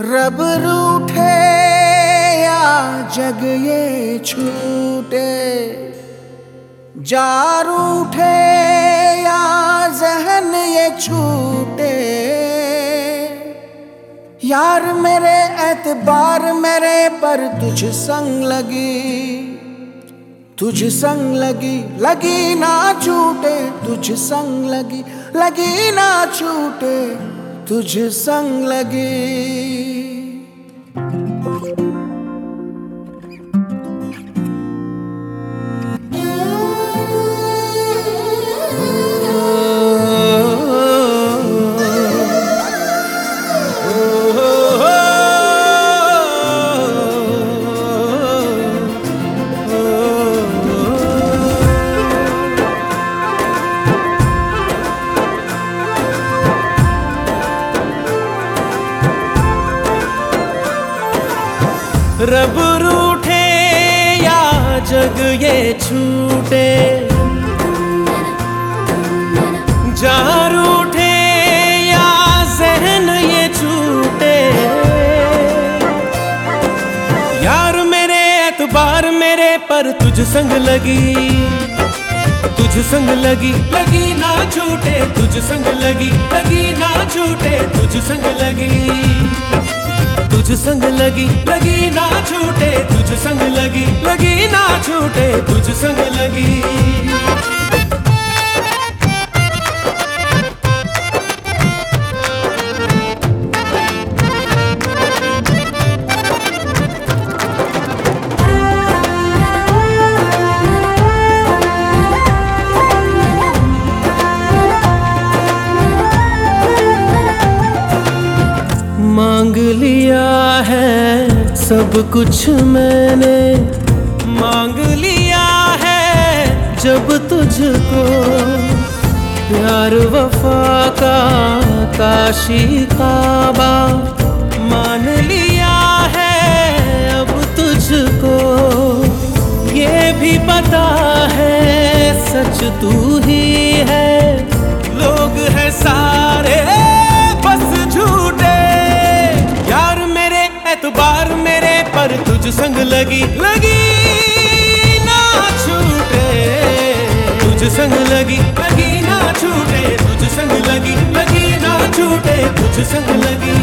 रब रूठे या जग ये छूटे जा रूठे या जहन ये छूटे। यार मेरे एतबार मेरे पर तुझ संग लगी, तुझ संग लगी लगी ना छूटे, तुझ संग लगी लगी ना छूटे। तुझ संग लगी। रब रूठे या जग ये छूटे। जा रूठे या जहन ये छूटे। यार मेरे एतबार मेरे पर तुझ संग लगी। तुझ संग लगी लगी ना छूटे, तुझ संग लगी लगी ना छूटे, तुझ संग लगी। तुझ संग लगी लगी ना छूटे, तुझ संग लगी लगी ना छूटे, तुझ संग लगी। लिया है, सब कुछ मैंने मांग लिया है। जब तुझको प्यार वफा का, काशी काबा मान लिया है, अब तुझको ये भी पता है, सच तू ही पर तुझ संग लगी लगी ना छूटे। तुझ संग लगी लगी ना छूटे। तुझ संग लगी लगी ना छूटे। तुझ संग लगी।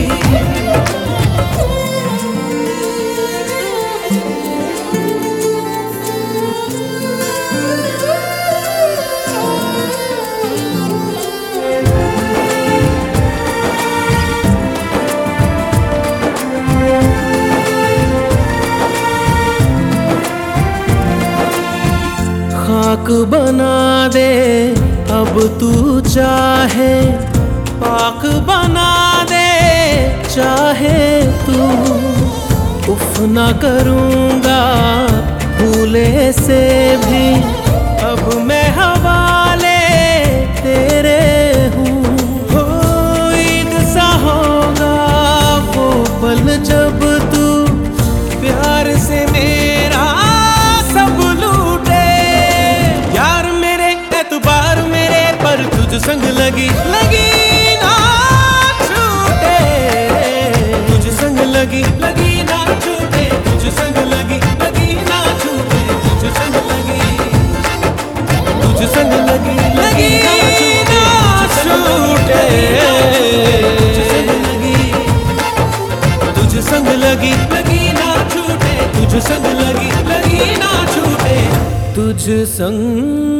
खाक बना दे, अब तू चाहे। पाक बना दे, चाहे तू। उफ ना करूँगा भूले से भी, अब मैं हवाले संग लगी लगी ना छूटे। तुझ संग लगी लगी ना छूटे। तुझ संग लगी लगी ना छूटे। तुझ संग लगी, तुझ संग लगी लगी ना छूटे। तुझ संग लगी लगी ना छूटे। तुझ संग लगी लगी ना छूटे। तुझ संग